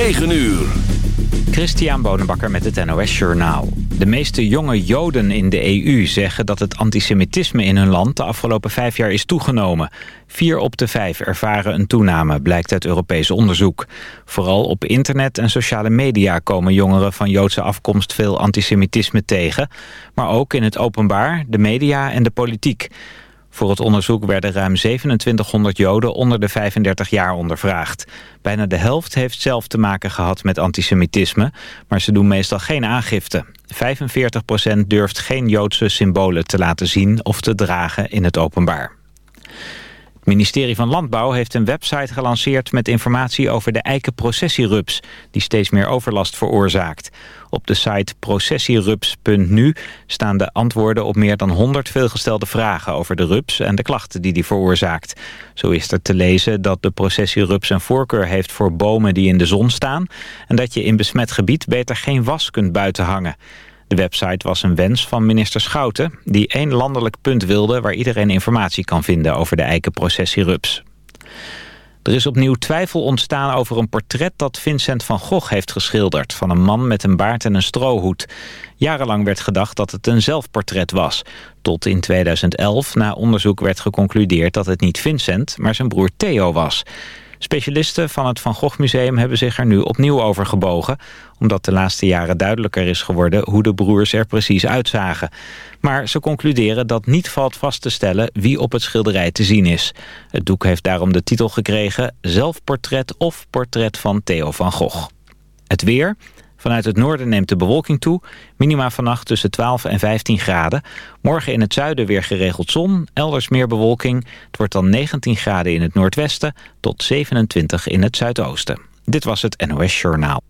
9 uur. Christian Bonenbakker met het NOS Journaal. De meeste jonge Joden in de EU zeggen dat het antisemitisme in hun land de afgelopen vijf jaar is toegenomen. Vier op de vijf ervaren een toename, blijkt uit Europees onderzoek. Vooral op internet en sociale media komen jongeren van Joodse afkomst veel antisemitisme tegen. Maar ook in het openbaar, de media en de politiek. Voor het onderzoek werden ruim 2700 Joden onder de 35 jaar ondervraagd. Bijna de helft heeft zelf te maken gehad met antisemitisme, maar ze doen meestal geen aangifte. 45% durft geen Joodse symbolen te laten zien of te dragen in het openbaar. Ministerie van Landbouw heeft een website gelanceerd met informatie over de eikenprocessierups, die steeds meer overlast veroorzaakt. Op de site processierups.nu staan de antwoorden op meer dan 100 veelgestelde vragen over de rups en de klachten die die veroorzaakt. Zo is er te lezen dat de processierups een voorkeur heeft voor bomen die in de zon staan en dat je in besmet gebied beter geen was kunt buiten hangen. De website was een wens van minister Schouten... die één landelijk punt wilde waar iedereen informatie kan vinden over de eikenprocessierups. Er is opnieuw twijfel ontstaan over een portret dat Vincent van Gogh heeft geschilderd... van een man met een baard en een strohoed. Jarenlang werd gedacht dat het een zelfportret was. Tot in 2011 na onderzoek werd geconcludeerd dat het niet Vincent... maar zijn broer Theo was. Specialisten van het Van Gogh Museum hebben zich er nu opnieuw over gebogen... omdat de laatste jaren duidelijker is geworden hoe de broers er precies uitzagen. Maar ze concluderen dat niet valt vast te stellen wie op het schilderij te zien is. Het doek heeft daarom de titel gekregen Zelfportret of Portret van Theo van Gogh. Het weer... Vanuit het noorden neemt de bewolking toe. Minima vannacht tussen 12 en 15 graden. Morgen in het zuiden weer geregeld zon. Elders meer bewolking. Het wordt dan 19 graden in het noordwesten tot 27 in het zuidoosten. Dit was het NOS Journaal.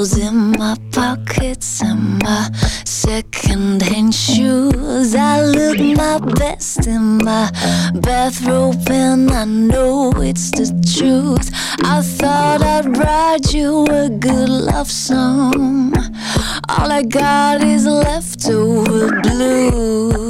In my pockets and my secondhand shoes. I look my best in my bathrobe, and I know it's the truth. I thought I'd write you a good love song. All I got is leftover blues.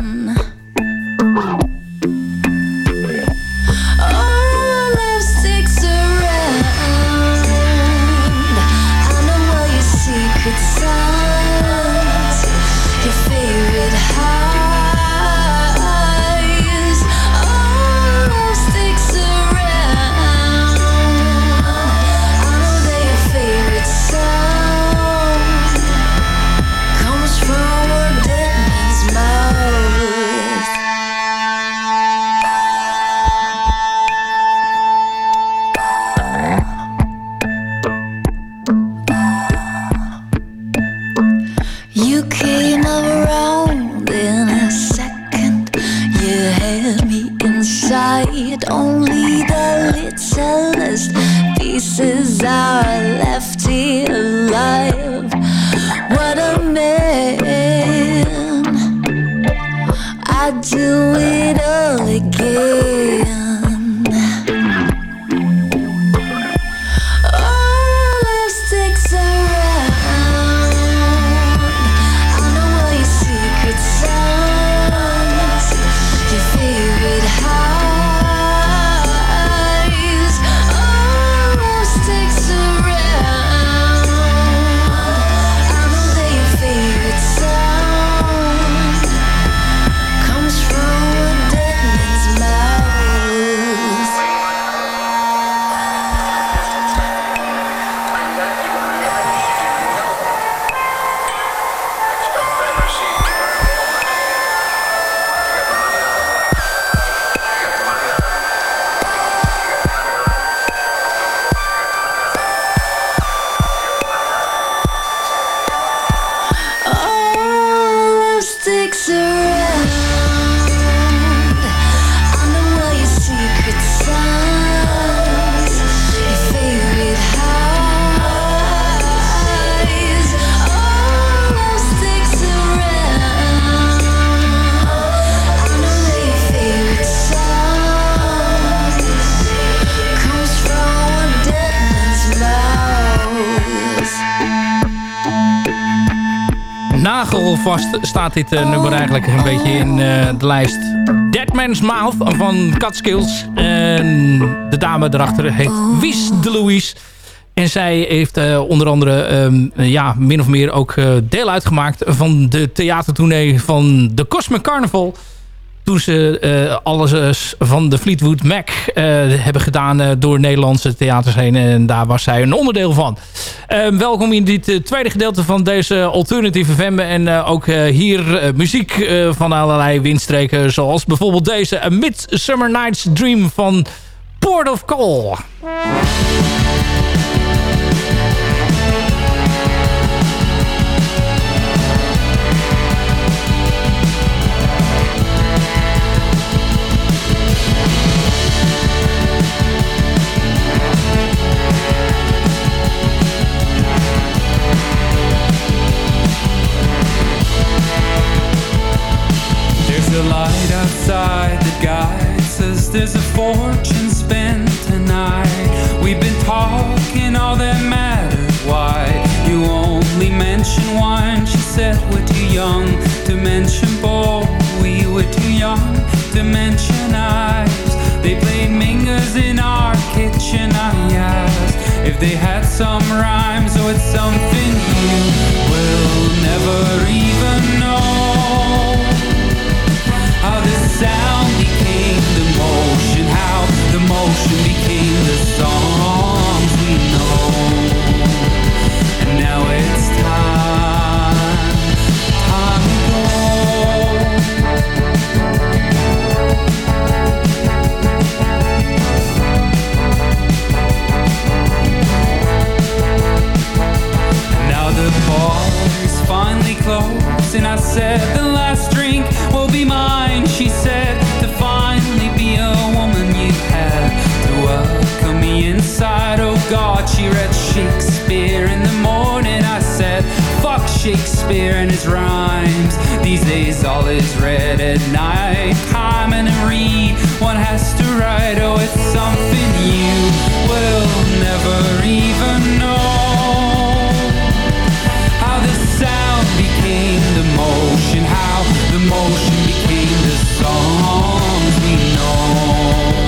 Nagelvast staat dit nummer eigenlijk een beetje in de lijst. Dead Man's Mouth van Catskills. En de dame erachter heet Wies de Louise. En zij heeft onder andere um, ja, min of meer ook deel uitgemaakt van de theatertournee van de Cosmic Carnival toen ze uh, alles van de Fleetwood Mac uh, hebben gedaan door Nederlandse theaters heen. En daar was zij een onderdeel van. Ehm, welkom in dit tweede gedeelte van deze alternatieve FM. En ook hier muziek van allerlei windstreken. Zoals bijvoorbeeld deze A Midsummer Night's Dream van Port of Call. There's a fortune spent tonight. We've been talking all that mattered. Why you only mention wine? She said we're too young to mention boy. We were too young to mention eyes. They played mingers in our kitchen. I asked if they had some rhymes or it's something you will never even know. God, she read Shakespeare in the morning. I said, fuck Shakespeare and his rhymes. These days all is read at night. Time and read, one has to write. Oh, it's something you will never even know. How the sound became the motion, how the motion became the songs we know.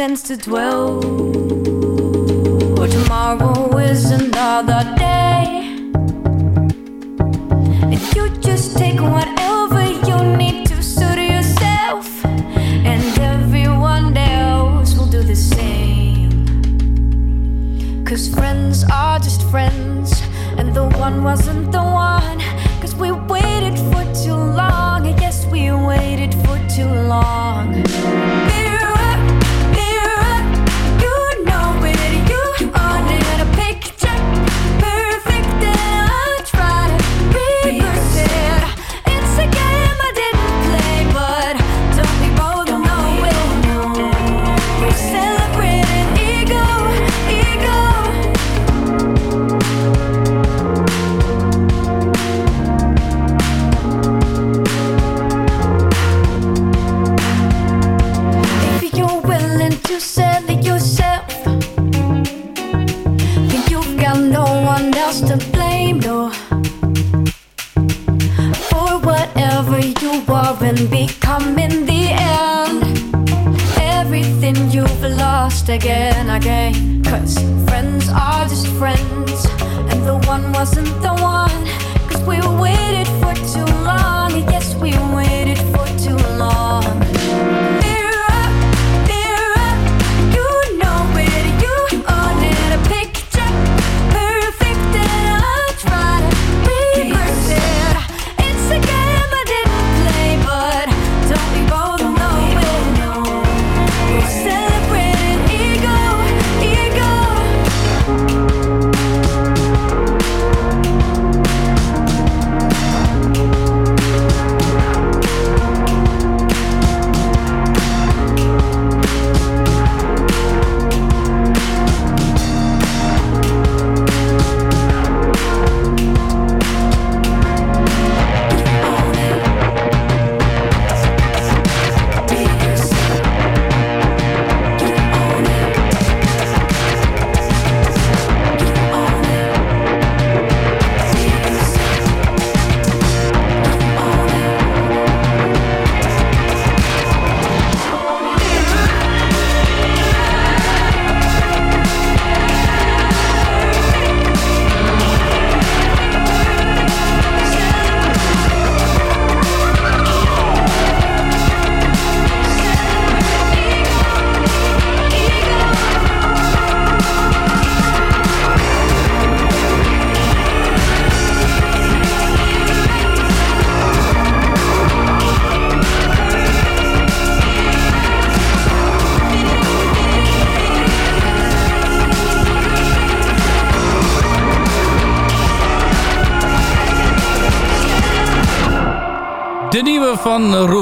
Sense to dwell.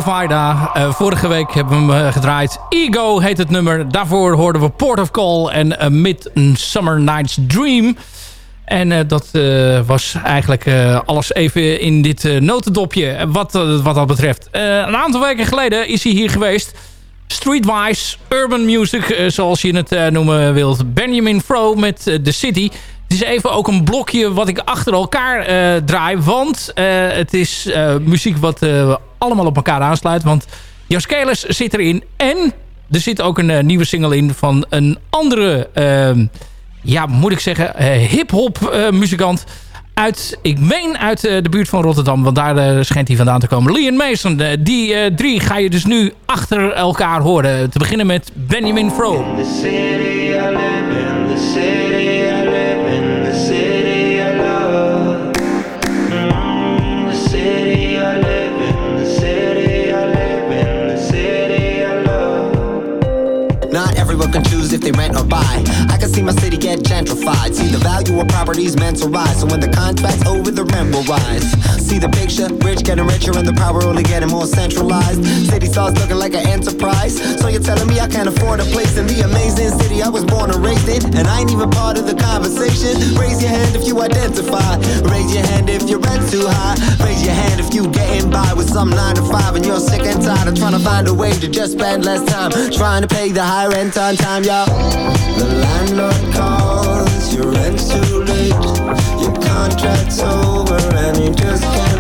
Eh, vorige week hebben we hem eh, gedraaid. Ego heet het nummer. Daarvoor hoorden we Port of Call en A Midsummer Night's Dream. En eh, dat eh, was eigenlijk eh, alles even in dit eh, notendopje. Wat, eh, wat dat betreft. Eh, een aantal weken geleden is hij hier geweest. Streetwise, urban music, eh, zoals je het eh, noemen wilt. Benjamin Fro met eh, The City. Het is even ook een blokje wat ik achter elkaar eh, draai. Want eh, het is eh, muziek wat allemaal op elkaar aansluit. Want Jaskelis zit erin. En er zit ook een nieuwe single in van een andere... ehm, ja, moet ik zeggen, hip-hop muzikant. Uit, ik meen uit de buurt van Rotterdam, want daar schijnt hij vandaan te komen. Leon Mason, die drie ga je dus nu achter elkaar horen. Te beginnen met Benjamin Fro. In, the city Not everyone can choose if they rent or buy. I can see my city get gentrified. See the value of properties meant to rise. So when the contract's over, the rent will rise. See the picture, rich getting richer and the power only getting more centralized. City starts looking like an enterprise. So you're telling me I can't afford a place in the amazing city I was born and raised in, and I ain't even part of the conversation. Raise your hand if you identify. Raise your hand if your rent's too high. Raise your hand if you getting by with some nine to five and you're sick and tired of trying to find a way to just spend less time trying to pay the high rent on time, y'all. The landlord calls, your rent's too late. Your contract's over and you just can't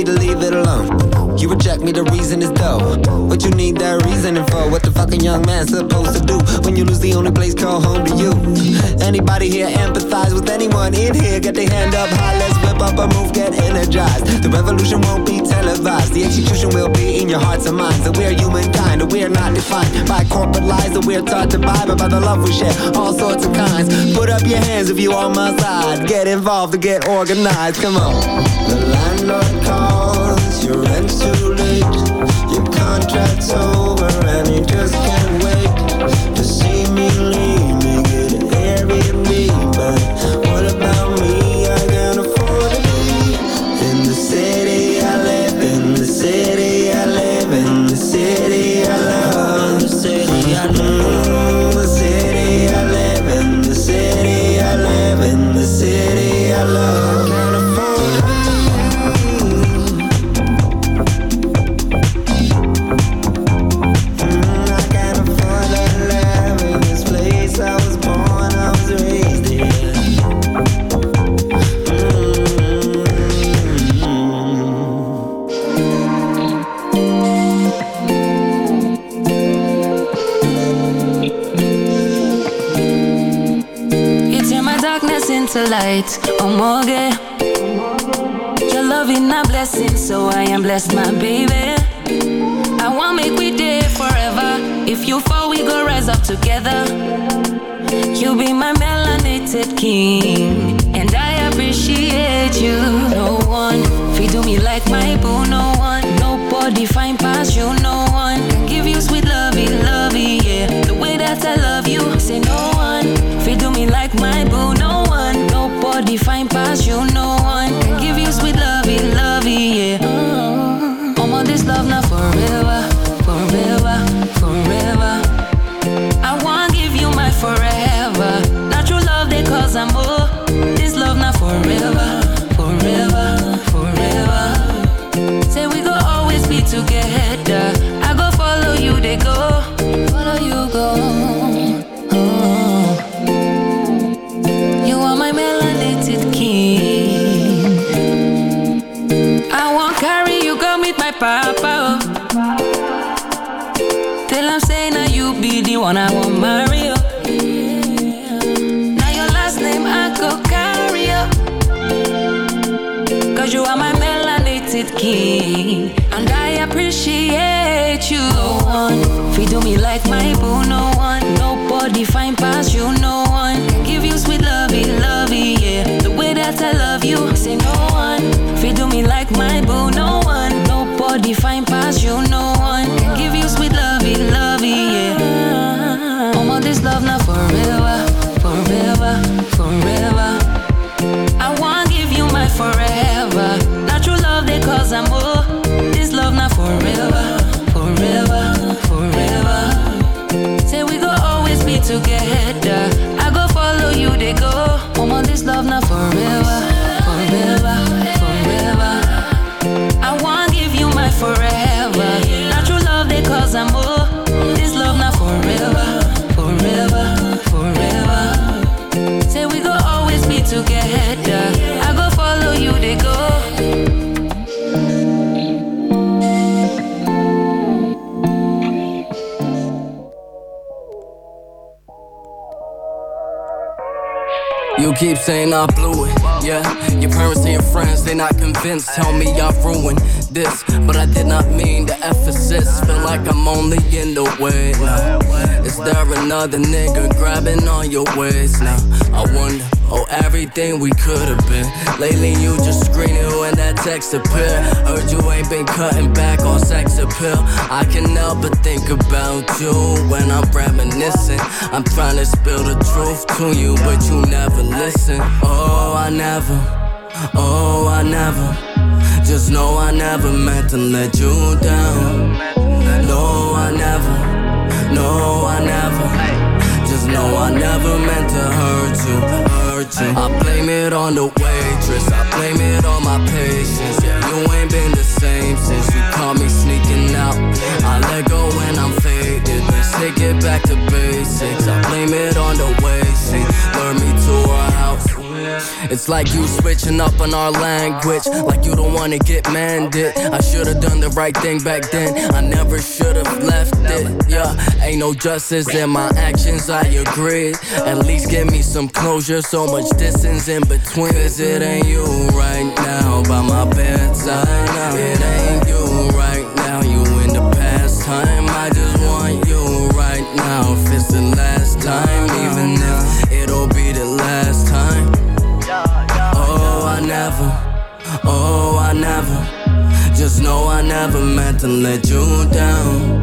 me to leave it alone. You reject me, the reason is dough. What you need that reasoning for? What the fucking young man supposed to do when you lose the only place called home to you? Anybody here empathize with anyone in here? Get their hand up high, let's whip up a move, get energized. The revolution won't be televised. The execution will be in your hearts and minds. That we're humankind, that we're not defined by corporate lies that we're taught to buy, but by the love we share, all sorts of kinds. Put up your hands if you on my side. Get involved to get organized. Come on. The landlord So. So I am blessed, my baby. I want make we day forever. If you fall, we go rise up together. You be my melanated king, and I appreciate you. No one feed me like my boo. No one, nobody find past you. No one can give you sweet lovey, lovey, yeah. The way that I love you, say no one feed me like my boo. No one, nobody find past you. No yeah. One I want marry. oh. Now your last name I go carry. Cause you are my melanated king. And I appreciate you. No one feed me like my boo. No one, nobody find past you. No one give you sweet lovey, lovey, yeah. The way that I love you, say no one feed me like my boo. No one, nobody find past you. No one keep saying I blew it, yeah. Your parents and your friends, they not convinced. Tell me I ruined this, but I did not mean the emphasis. Feel like I'm only in the way now. Is there another nigga grabbing on your waist now? I wonder. Oh, everything we could have been. Lately, you just screening when that text appear. Heard you ain't been cutting back on sex appeal. I can help but think about you when I'm reminiscing. I'm trying to spill the truth to you, but you never listen. Oh, I never. Oh, I never. Just know I never meant to let you down. No, I never. No, I never. Just know I never meant to hurt you, you. I blame it on the waitress, I blame it on my patience. Yeah, you ain't been the same since you caught me sneaking out. I let go when I'm faded, let's take it back to basics. I blame it on the way she lured me to her house. It's like you switching up on our language, like you don't wanna get mended. I should've done the right thing back then, I never should've left it. Yeah, ain't no justice in my actions, I agree. At least give me some closure, so much distance in between. Cause it ain't you right now by my bedside. Now. It ain't you right now, you in the past time. I just want you right now. If it's the last time, never, oh, I never. Just know I never meant to let you down.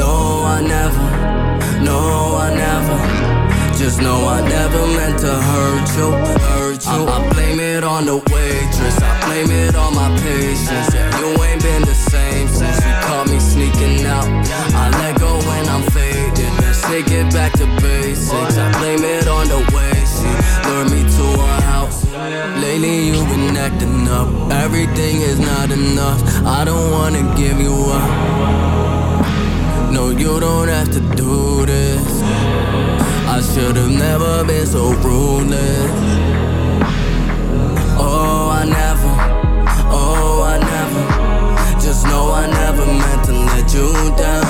No, I never, no, I never. Just know I never meant to hurt you, hurt you. I, I blame it on the waitress, I blame it on my patience. Yeah, you ain't been the same since you caught me sneaking out. I let go when I'm faded. Let's take it back to basics. I blame it on the way Lately you've been acting up. Everything is not enough. I don't wanna give you up. No, you don't have to do this. I should've never been so ruthless. Oh, I never, oh, I never. Just know I never meant to let you down.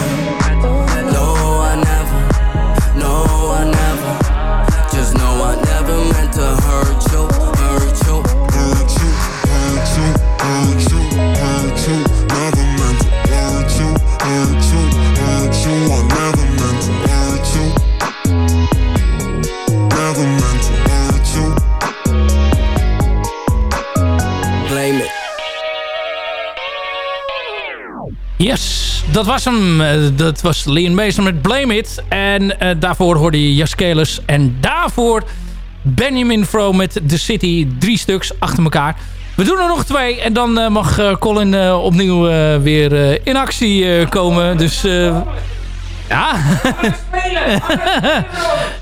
Dat was hem. Eh, dat was Leon Mason met Blame It. En eh, daarvoor hoorde je Jaskelis. En daarvoor Benjamin Fro met The City. Drie stuks achter elkaar. We doen er nog twee. En dan eh, mag Colin opnieuw weer in actie komen. Dus ja.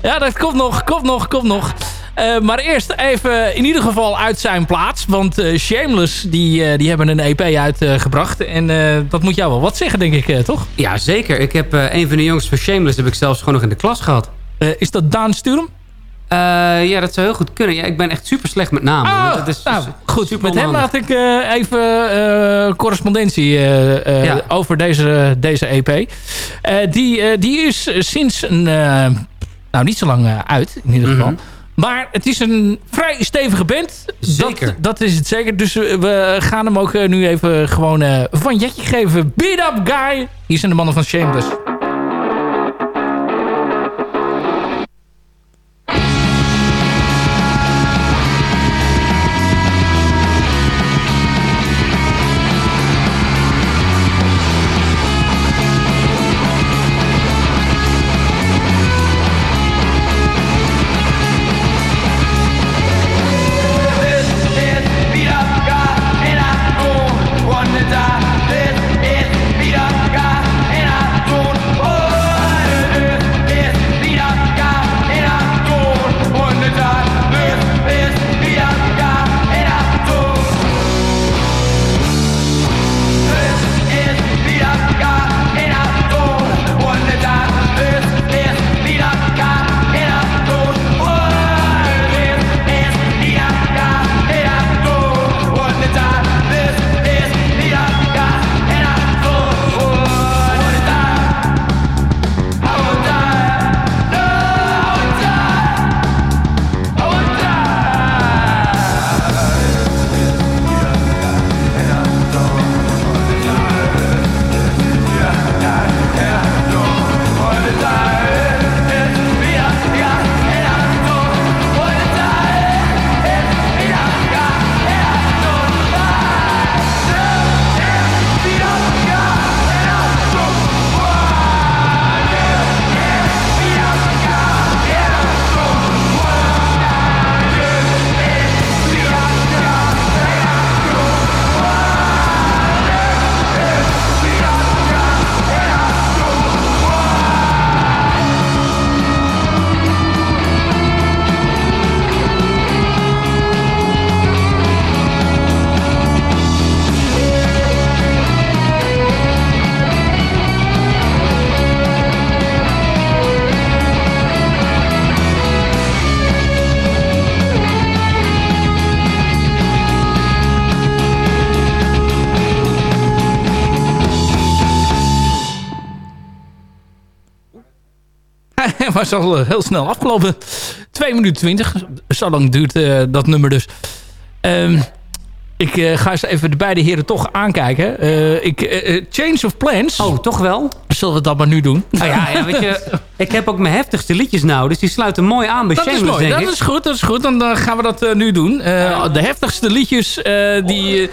ja, dat komt nog, komt nog, komt nog. Eh, maar eerst even in ieder geval uit zijn plaats. Want eh, Shameless, die, eh, die hebben een EP uitgebracht. en dat moet jou wel wat zeggen, denk ik, toch? Ja, zeker. Ik heb een van de jongens van Shameless... heb ik zelfs gewoon nog in de klas gehad. Eh, is dat Daan Sturm? Ja, dat zou heel goed kunnen. Ja, ik ben echt super slecht met namen. Dat is nou, goed, met hem had ik even correspondentie Ja. over deze, deze EP. Die, die is sinds een, nou niet zo lang uit, in ieder geval. Mhm. Maar het is een vrij stevige band. Zeker. Dat, dat is het zeker. Dus we, we gaan hem ook eh, nu even gewoon eh, van Jetje geven. Beat Up Guy. Hier zijn de mannen van Shameless. Was al eh, heel snel afgelopen. 2 minuten 20. Zo lang duurt eh, dat nummer dus. Ehm, ik eh, ga eens even de beide heren toch aankijken. Ik, change of plans. Oh, toch wel? Zullen we dat maar nu doen? Nou ja, ja, weet je, ik heb ook mijn heftigste liedjes nou, dus die sluiten mooi aan bij Dat is mooi, denk dat ik. is goed, dat is goed. Dan gaan we dat nu doen. De heftigste liedjes, die...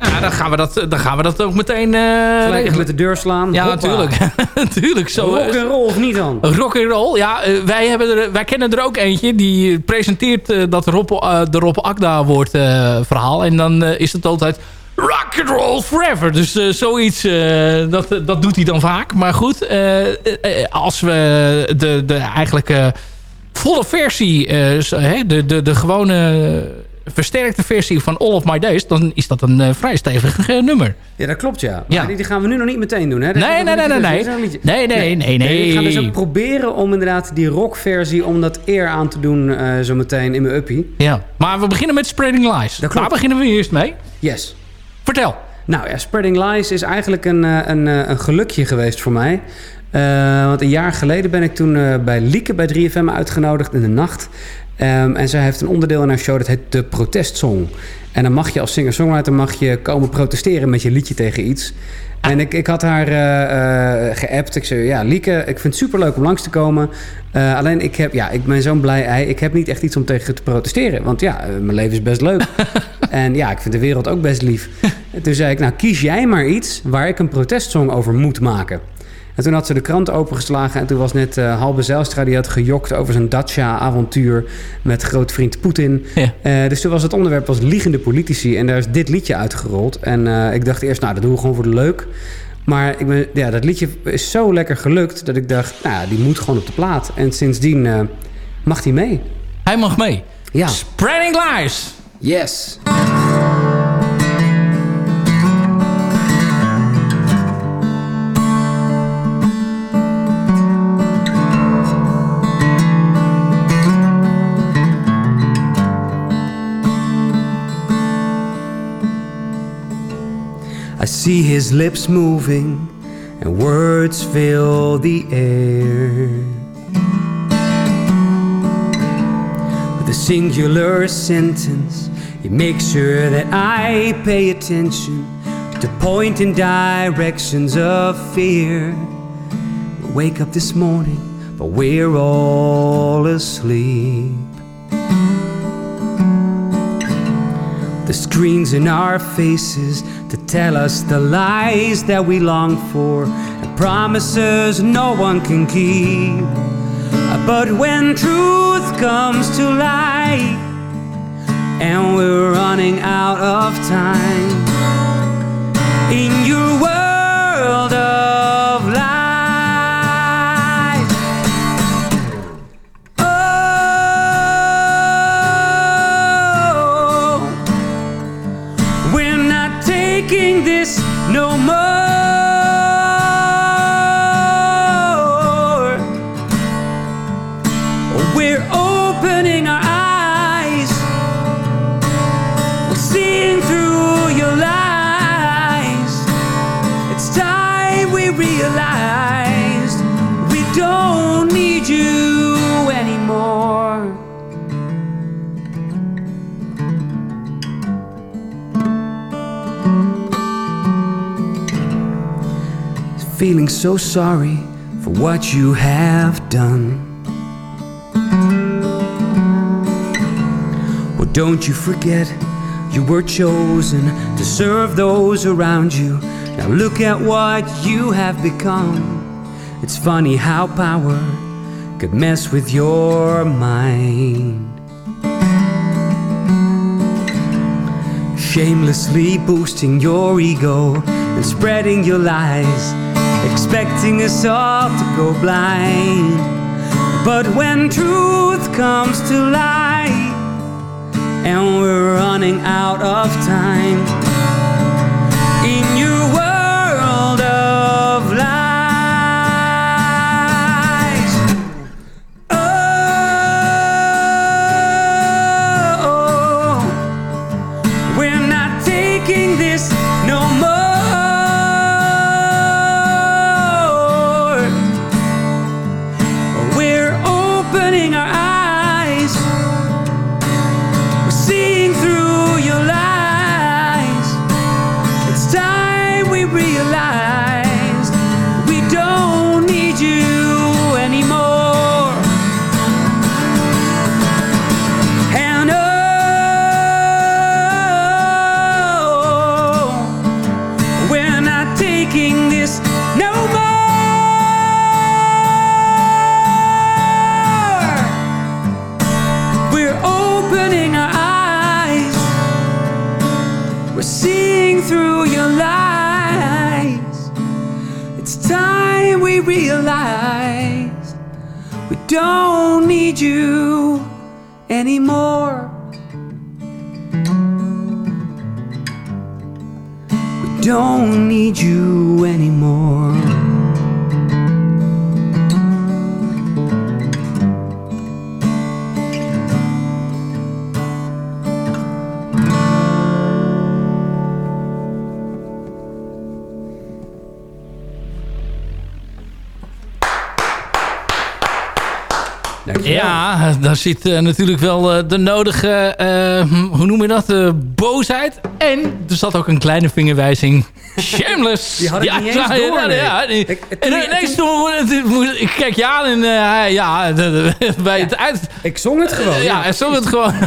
eh, ja, dan, gaan we dat, dan gaan we dat ook meteen... eh, Gelijk met de deur slaan. Ja, natuurlijk. natuurlijk. Zo, Rock and roll of niet dan? Rock and roll, ja. eh, wij, hebben er, wij kennen er ook eentje. Die presenteert eh, dat Rob, eh, de Rob Akda woord eh, verhaal. En dan eh, is het altijd rock and roll forever. Dus eh, zoiets, eh, dat, dat doet hij dan vaak. Maar goed, eh, eh, als we de, de eigenlijk eh, volle versie, eh, de, de, de gewone versterkte versie van All of My Days... dan is dat een eh, vrij stevig eh, nummer. Ja, dat klopt, ja. Maar die, die gaan we nu nog niet meteen doen, hè? Dat Nee, nee, nee, nee, nee. Nee, nee, nee, nee. Ik ga dus ook proberen om inderdaad die rockversie... om dat eer aan te doen eh, zo meteen in mijn uppie. Ja, maar we beginnen met Spreading Lies. Daar beginnen we eerst mee. Yes. Vertel. Nou ja, Spreading Lies is eigenlijk een, een, een gelukje geweest voor mij. Want een jaar geleden ben ik toen bij Lieke bij 3FM uitgenodigd in de nacht. Ehm, en zij heeft een onderdeel in haar show dat heet de protestsong. En dan mag je als singer-songwriter mag je komen protesteren met je liedje tegen iets. En ik, ik had haar eh, geappt. Ik zei, ja, Lieke, ik vind het superleuk om langs te komen. Eh, alleen, ik, heb, ja, ik ben zo'n blij ei. Ik heb niet echt iets om tegen te protesteren. Want ja, mijn leven is best leuk. en ja, ik vind de wereld ook best lief. En toen zei ik, nou kies jij maar iets waar ik een protestsong over moet maken. En toen had ze de krant opengeslagen en toen was net eh, Halbe Zijlstra... die had gejokt over zijn Dacia-avontuur met grootvriend Poetin. Eh, dus toen was het onderwerp was liegende politici en daar is dit liedje uitgerold. En eh, ik dacht eerst, nou dat doen we gewoon voor de leuk. Maar ik ben, ja, dat liedje is zo lekker gelukt dat ik dacht, nou die moet gewoon op de plaat. En sindsdien mag hij mee. Hij mag mee. Ja. Spreading lies. Yes. I see his lips moving and words fill the air. With a singular sentence, he makes sure that I pay attention to point in directions of fear. We wake up this morning, but we're all asleep. The screens in our faces to tell us the lies that we long for and promises no one can keep. But when truth comes to light and we're running out of time in your world Feeling so sorry for what you have done. Well, don't you forget you were chosen to serve those around you. Now look at what you have become. It's funny how power could mess with your mind. Shamelessly boosting your ego and spreading your lies, expecting us all to go blind. But when truth comes to light, and we're running out of time we realize we don't need you anymore. We don't need you anymore. Ja, daar zit eh, natuurlijk wel eh, de nodige, hm, hoe noem je dat, boosheid. En er zat ook een kleine vingerwijzing. Shameless. Die had ik ja, niet eens ja, door, ja, nee. ja, nee. Ik- en ineens toen, ik kijk je aan en ja, bij het uit... Ik zong het gewoon. Ja, hij zong het gewoon.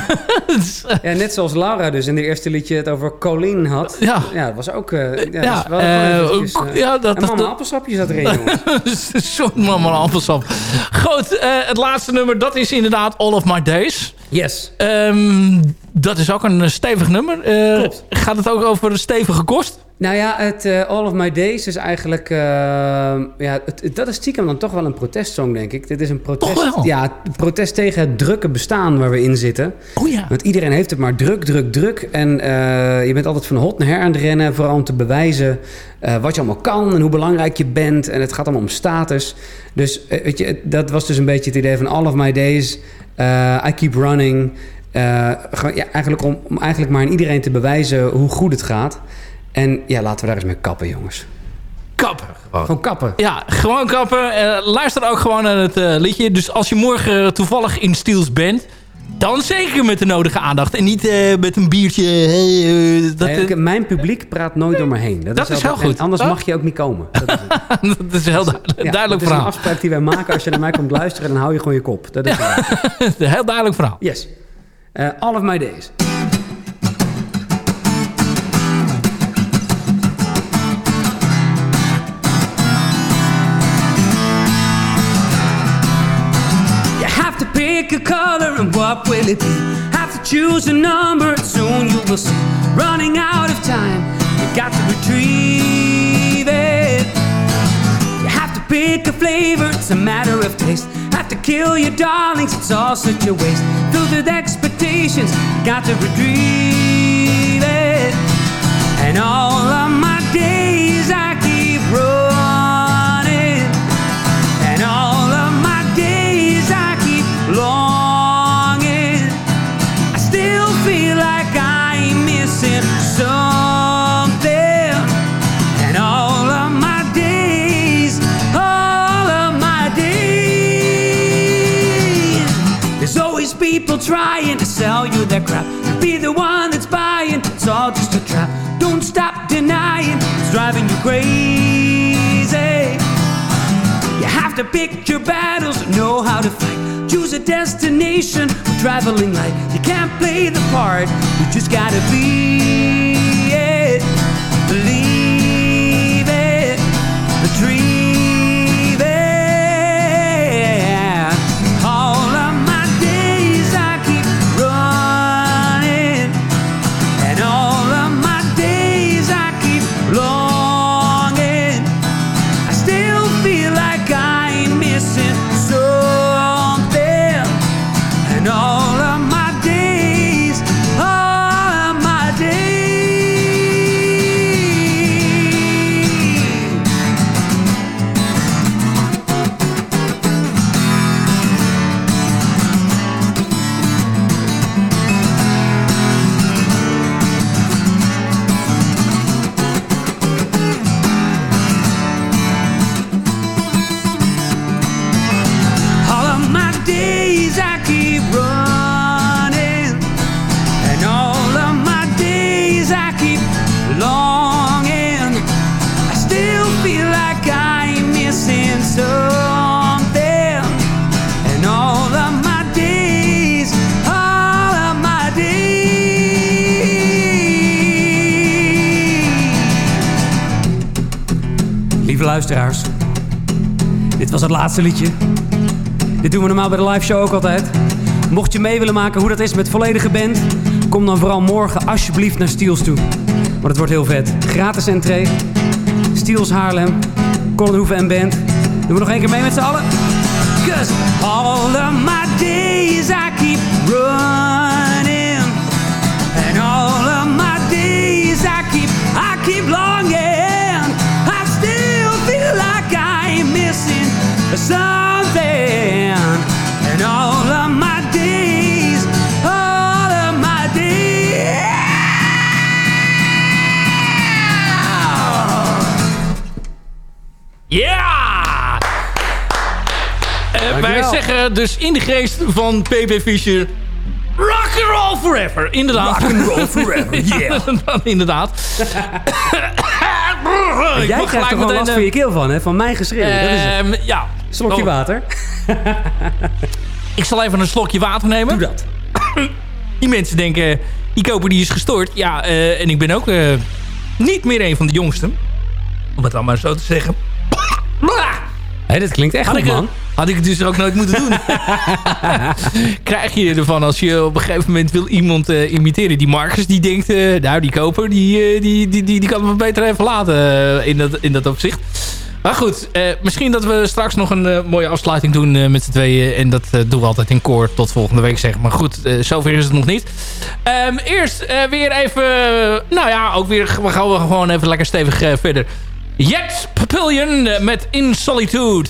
Ja, net zoals Laura dus in de eerste liedje het over Colleen had. Ja. Ja, dat was ook... ja, Ja, dat is wel gewoon eventjes, ja, dat- en mama dat- appelsapje zat erin, jongens. Zo'n mama appelsap. Goed, het laatste nummer, dat is inderdaad All of My Days. Yes. Ehm, dat is ook een eh, stevig nummer. Eh. Gaat het ook over stevige kost? Nou ja, het eh, All of My Days is eigenlijk... eh, ja, het, dat is stiekem dan toch wel een protestsong, denk ik. Dit is een protest, ja, protest tegen het drukke bestaan waar we in zitten. Oh ja. Want iedereen heeft het maar druk, druk, druk. En eh, je bent altijd van hot naar her aan het rennen. Vooral om te bewijzen wat je allemaal kan en hoe belangrijk je bent. En het gaat allemaal om status. Dus weet je, dat was dus een beetje het idee van All of My Days. I keep running. Ja, eigenlijk om, om eigenlijk maar aan iedereen te bewijzen hoe goed het gaat. En ja, laten we daar eens mee kappen, jongens. Kappen. Gewoon. Gewoon kappen. Ja, gewoon kappen. Eh, luister ook gewoon naar het eh, liedje. Dus als je morgen toevallig in Steels bent... dan zeker met de nodige aandacht. En niet eh, met een biertje. hey, dat, Nee, mijn publiek praat nooit door me heen. Dat is wel- heel goed. en Anders Oh. mag je ook niet komen. Dat is het. dat is heel du- Ja, duidelijk dat is een verhaal. afspraak die wij maken. Als je naar mij komt luisteren, dan hou je gewoon je kop. Dat is het. Een heel duidelijk verhaal. Yes. Uh, all of my days. And what will it be? Have to choose a number and soon you will see. Running out of time, you got to retrieve it. You have to pick a flavor, it's a matter of taste. Have to kill your darlings, it's all such a waste. Filled with expectations, got to retrieve it. And all of my days their crap. Be the one that's buying, it's all just a trap. Don't stop denying, it's driving you crazy. You have to pick your battles know how to fight. Choose a destination, a traveling light. You can't play the part, you just gotta be laatste liedje. Dit doen we normaal bij de live show ook altijd. Mocht je mee willen maken hoe dat is met volledige band, kom dan vooral morgen alsjeblieft naar Steels toe. Want het wordt heel vet. Gratis entree. Steels Haarlem. Colin en band. Doen we nog één keer mee met z'n allen? Cause all of my days I keep running. Something. And all of my days, all of my days. Ja! Eh, wij zeggen dus in de geest van PP Fischer... Rock and roll forever, inderdaad. Rock and roll forever, yeah. Dan inderdaad. Ik Jij krijgt er gewoon last eh, van je keel van, hè? Van mijn geschreeuw. Ehm, ja. Slokje Oh. water. Ik zal even een slokje water nemen. Doe dat. Die mensen denken, die koper die is gestoord. Ja, eh, en ik ben ook eh, niet meer een van de jongsten. Om het dan maar zo te zeggen. Hé, dit klinkt echt Had goed, ik, man. had ik het dus ook nooit moeten doen. Krijg je ervan als je op een gegeven moment wil iemand eh, imiteren. Die Marcus die denkt, eh, nou die koper die, eh, die, die, die, die kan het beter even laten eh, in, dat, in dat opzicht. Maar goed, eh, misschien dat we straks nog een eh, mooie afsluiting doen eh, met z'n tweeën. En dat doen we altijd in koor tot volgende week zeg. Maar goed, zover is het nog niet. Ehm, eerst weer even, nou ja, ook weer, we gaan we gewoon even lekker stevig verder. Jet Papillion met In Solitude.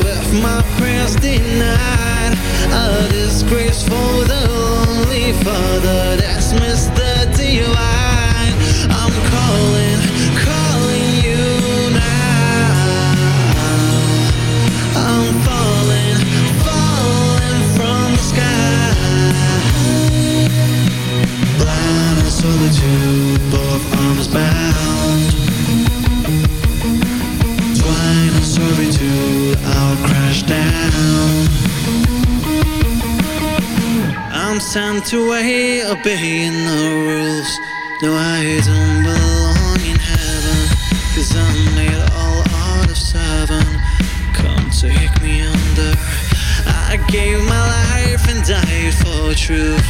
sent away, obeying the rules. No, I don't belong in heaven. Cause I'm made all out of seven. Come take me under. I gave my life and died for truth.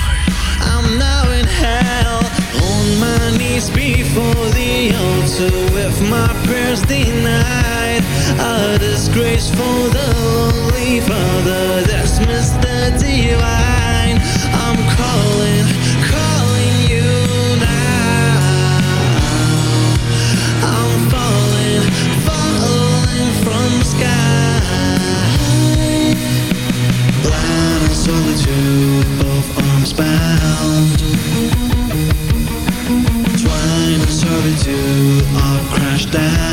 I'm now in hell. On my knees before the altar With my prayers denied. A disgrace for the crashed down.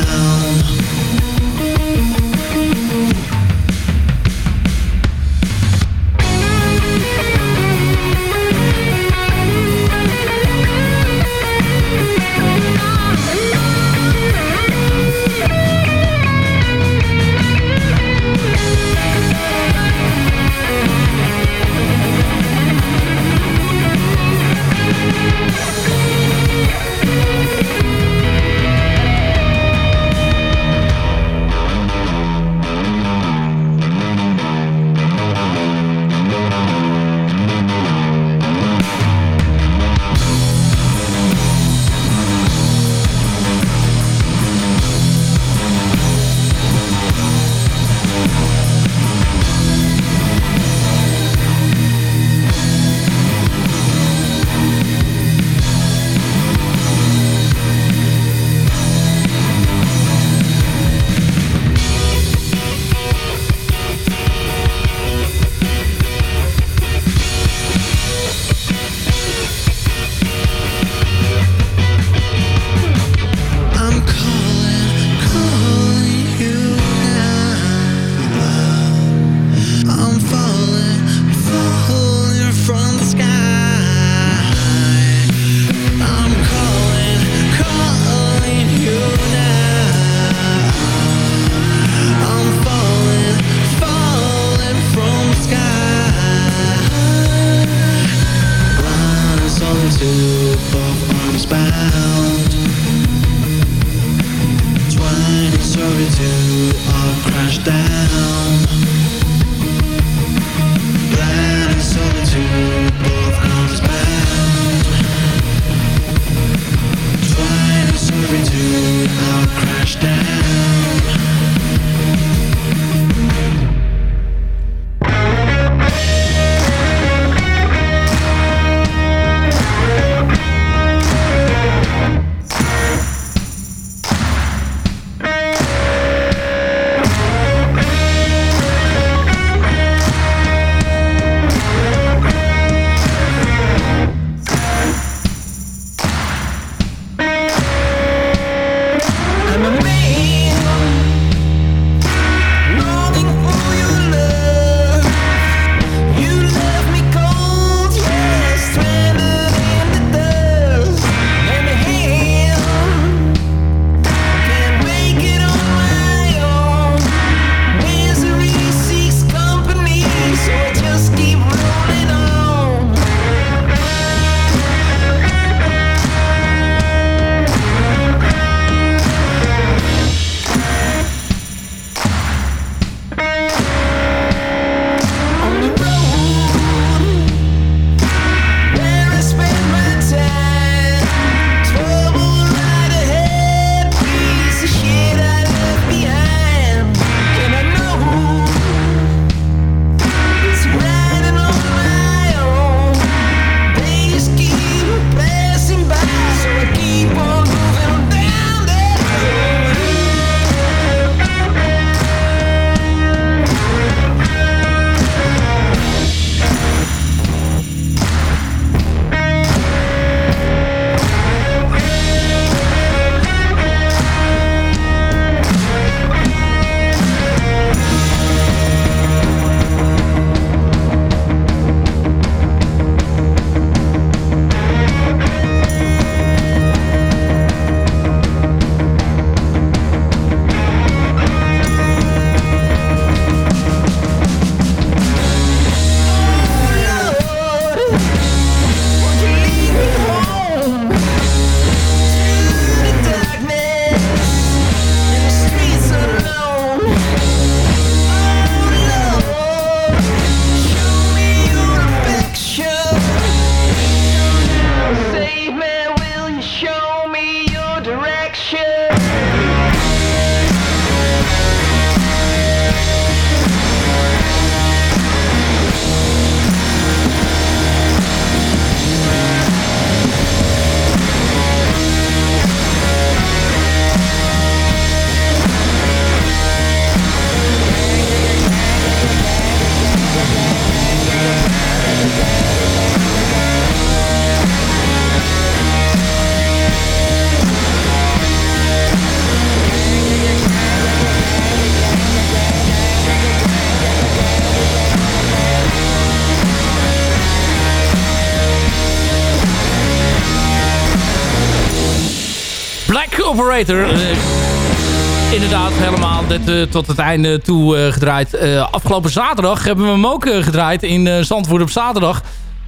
Eh, inderdaad, helemaal dit, eh, tot het einde toe eh, gedraaid. Afgelopen zaterdag hebben we hem ook gedraaid in Zandvoort op zaterdag.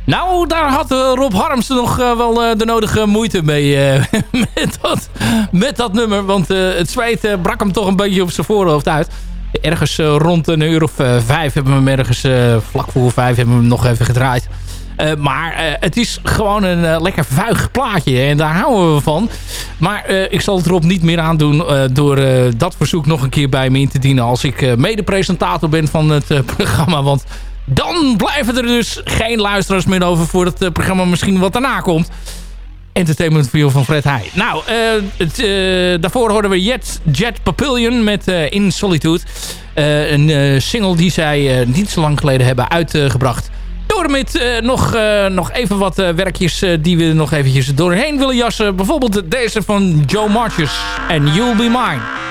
Nou, daar had Rob Harms nog wel de nodige moeite mee met, dat, met dat nummer. Want het zweet brak hem toch een beetje op zijn voorhoofd uit. Ergens rond een uur of vijf hebben we hem ergens, vlak voor vijf hebben we hem nog even gedraaid. Eh, maar eh, het is gewoon een eh, lekker vuig plaatje. En daar houden we van. Maar ik zal het erop niet meer aandoen door dat verzoek nog een keer bij me in te dienen. Als ik mede-presentator ben van het programma. Want dan blijven er dus geen luisteraars meer over voor het programma misschien wat daarna komt. Entertainment View van Fred Heij. Nou, het, daarvoor hoorden we Jet, Jet Papillion met uh, In Solitude. een single die zij niet zo lang geleden hebben uitgebracht. Door met nog, nog even wat werkjes die we nog eventjes doorheen willen jassen. Bijvoorbeeld deze van Joe Marches en You'll Be Mine.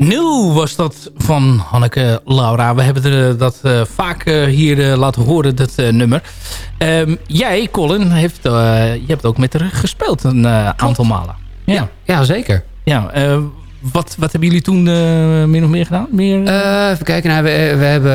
Nieuw was dat van Hanneke Laura. We hebben er, dat eh, vaak eh, hier eh, laten horen, dat eh, nummer. Ehm, jij, Colin, heeft, eh, je hebt ook met haar gespeeld een eh, aantal malen. Ja, ja zeker. Ja, eh, wat, wat hebben jullie toen eh, meer nog meer gedaan? Meer, Eh, even kijken, nou, we, we hebben...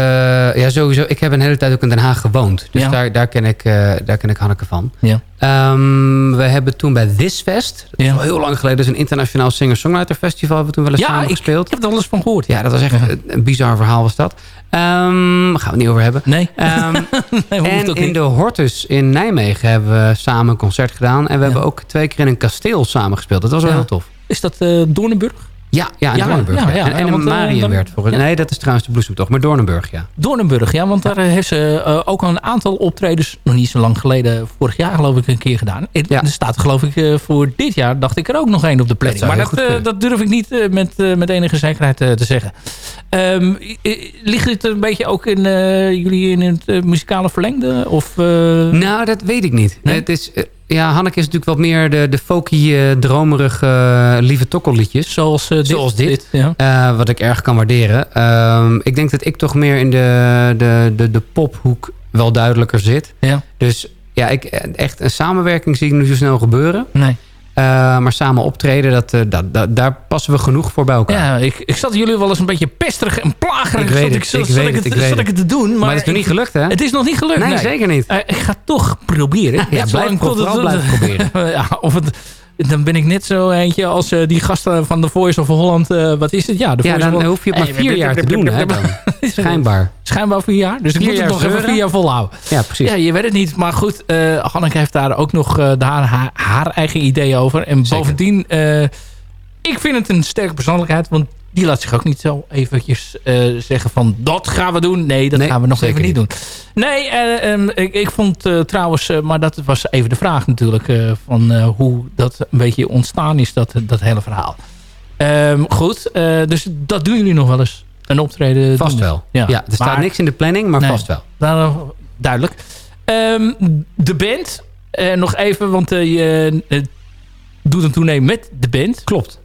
Ja, sowieso. Ik heb een hele tijd ook in Den Haag gewoond. Dus Ja. daar, daar, ken ik, eh, daar ken ik Hanneke van. Ja. Ehm, we hebben toen bij This Fest... Dat is al heel lang geleden. Dat is een internationaal singer-songwriter festival. Hebben we toen wel eens Ja, samen ik- gespeeld. ik heb er alles van gehoord. Ja, dat was echt een, een bizar verhaal was dat. Ehm, daar gaan we het niet over hebben. Nee. Ehm, en in niet. de Hortus in Nijmegen hebben we samen een concert gedaan. En we hebben ook twee keer in een kasteel samen gespeeld. Dat was wel Ja. heel tof. Is dat eh Doornenburg? Ja, ja, in Ja, Doornenburg. ja, ja. en en want, eh, dan- volgens- Nee, dat is trouwens de bloesemtocht. Maar Doornenburg, ja. Doornenburg, ja, want daar heeft ze eh, ook een aantal optredens, nog niet zo lang geleden, vorig jaar geloof ik een keer gedaan. En Er staat geloof ik eh, voor dit jaar, dacht ik er ook nog één op de planning. maar dat, dat durf ik niet met, met enige zekerheid te zeggen. Ehm, ligt dit een beetje ook in jullie in het muzikale verlengde? Of, Nou, dat weet ik niet. Het is, ja, Hanneke is natuurlijk wat meer de, de folky, eh, dromerige, eh, lieve tokkelliedjes. Zoals dit. Zoals dit. ja. Eh, wat ik erg kan waarderen. Ehm, ik denk dat ik toch meer in de, de, de, de pophoek wel duidelijker zit. Ja. Dus ja, ik, echt een samenwerking zie ik nu zo snel gebeuren. Nee. Eh, maar samen optreden, dat, eh, dat, dat- daar passen we genoeg voor bij elkaar. Ja, ik, ik zat jullie wel eens een beetje pesterig en plagerig. Ik weet het, zat- ik zat weet ik het, het, ik weet zat ik het. het te doen. Maar, Maar het is nog niet gelukt, hè? Het is nog niet gelukt. Nee, zeker niet. Eh, ik ga toch proberen. Ja, Net blijf het- proberen. ja, of het, dan ben ik net zo eentje als eh, die gasten van The Voice of Holland. eh, wat is het? Ja, de Ja, dan Holland. hoef je het maar Hey, vier jaar te doen, hè, dan. Schijnbaar. Schijnbaar vier jaar. Dus ik moet het nog even vier jaar volhouden. Ja, precies. Ja, je weet het niet. Maar goed, eh Hanneke heeft daar ook nog eh, haar, haar, eigen ideeën over. En bovendien, eh, ik vind het een sterke persoonlijkheid. Want die laat zich ook niet zo eventjes eh, zeggen van... dat gaan we doen. Nee, dat Nee, gaan we nog even niet doen. Nee, eh, ehm, ik, ik vond eh, trouwens... maar dat was even de vraag natuurlijk... van hoe dat een beetje ontstaan is, dat, dat hele verhaal. Ehm, goed, dus dat doen jullie nog wel eens. Een optreden Vast wel. Ja, er staat Maar- niks in de planning, maar Nee. vast wel. nou, duidelijk. Ehm, de band. nog even, want je doet een tournee met de band. Klopt.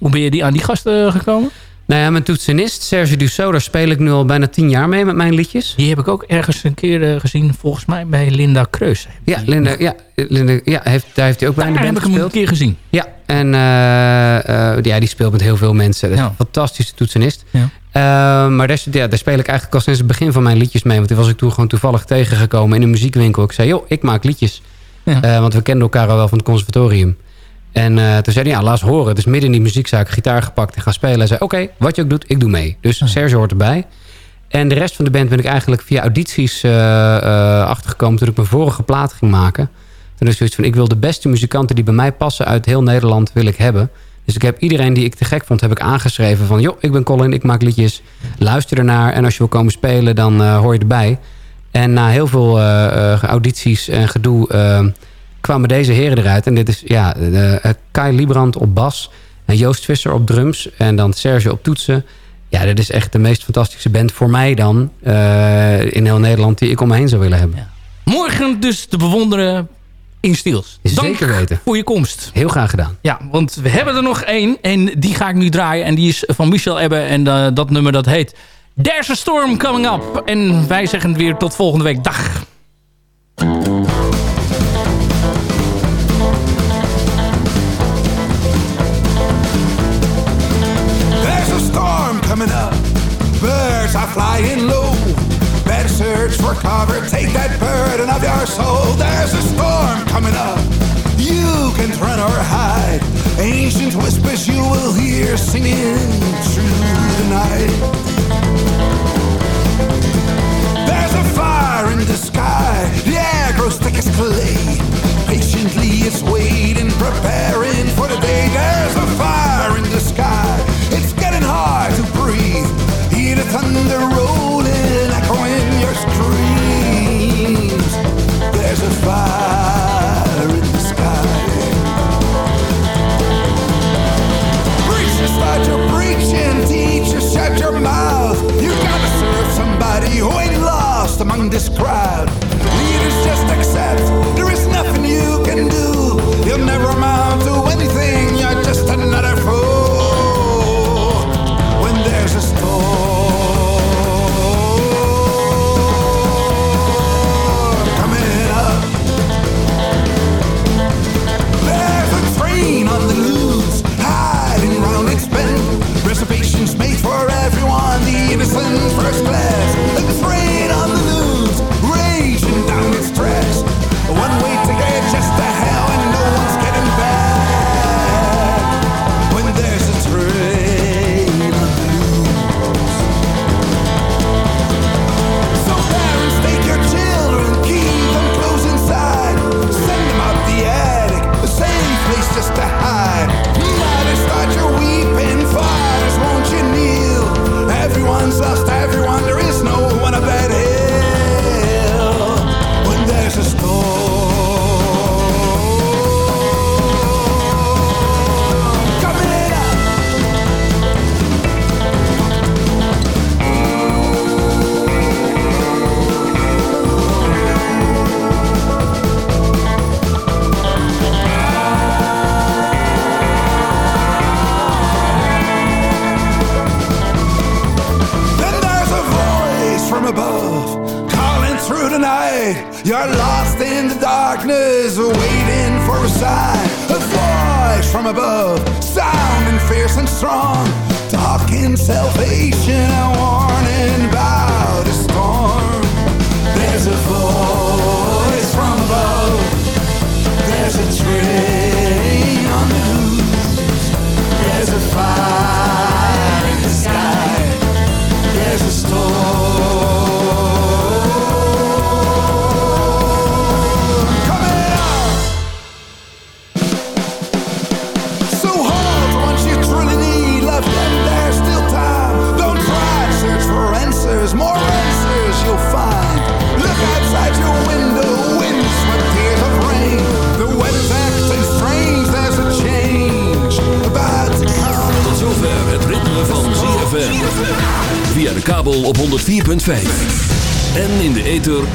Hoe ben je die aan die gasten gekomen? Nou ja, mijn toetsenist, Serge Dussault, daar speel ik nu al bijna tien jaar mee met mijn liedjes. Die heb ik ook ergens een keer eh, gezien, volgens mij bij Linda Kreus. Ja, Linda, ja, Linda, ja heeft, daar heeft hij ook bij in de band heb ik hem een gespeeld. keer gezien. Ja, en eh, eh, ja, die speelt met heel veel mensen. Dat is een fantastische toetsenist. Ja. Eh, maar daar, ja, daar speel ik eigenlijk al sinds het begin van mijn liedjes mee. Want die was ik toen gewoon toevallig tegengekomen in een muziekwinkel. Ik zei, joh, ik maak liedjes. Ja. Eh, want we kenden elkaar al wel van het conservatorium. En eh, toen zei hij, ja, laat eens horen. Dus midden in die muziekzaak gitaar gepakt en gaan spelen. Hij zei, oké, wat je ook doet, ik doe mee. Dus Serge hoort erbij. En de rest van de band ben ik eigenlijk via audities eh, eh, achtergekomen... toen ik mijn vorige plaat ging maken. Toen is zoiets van, ik wil de beste muzikanten die bij mij passen... uit heel Nederland wil ik hebben. Dus ik heb iedereen die ik te gek vond, heb ik aangeschreven van... joh, ik ben Colin, ik maak liedjes, luister ernaar... en als je wil komen spelen, dan hoor je erbij. En na heel veel audities en gedoe... kwamen deze heren eruit. En dit is ja, eh, Kai Liebrand op bas... en Joost Visser op drums... en dan Serge op toetsen... Ja, dit is echt de meest fantastische band voor mij dan... eh, in heel Nederland die ik om me heen zou willen hebben. Morgen dus te bewonderen in Stiels. Dank Zeker weten. voor je komst. Heel graag gedaan. Ja, want we hebben er nog één. En die ga ik nu draaien. En die is van Michel Ebbe. En eh, dat nummer dat heet There's a Storm Coming Up. En wij zeggen weer tot volgende week. Dag. Coming up. Birds are flying low. Better search for cover. Take that burden of your soul. There's a storm coming up. You can run or hide. Ancient whispers you will hear singing through the night. There's a fire in the sky.